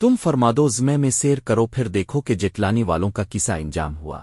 تم فرمادو زمے میں سیر کرو، پھر دیکھو کہ جٹلانی والوں کا کسا انجام ہوا۔